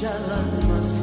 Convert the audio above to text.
jalan masih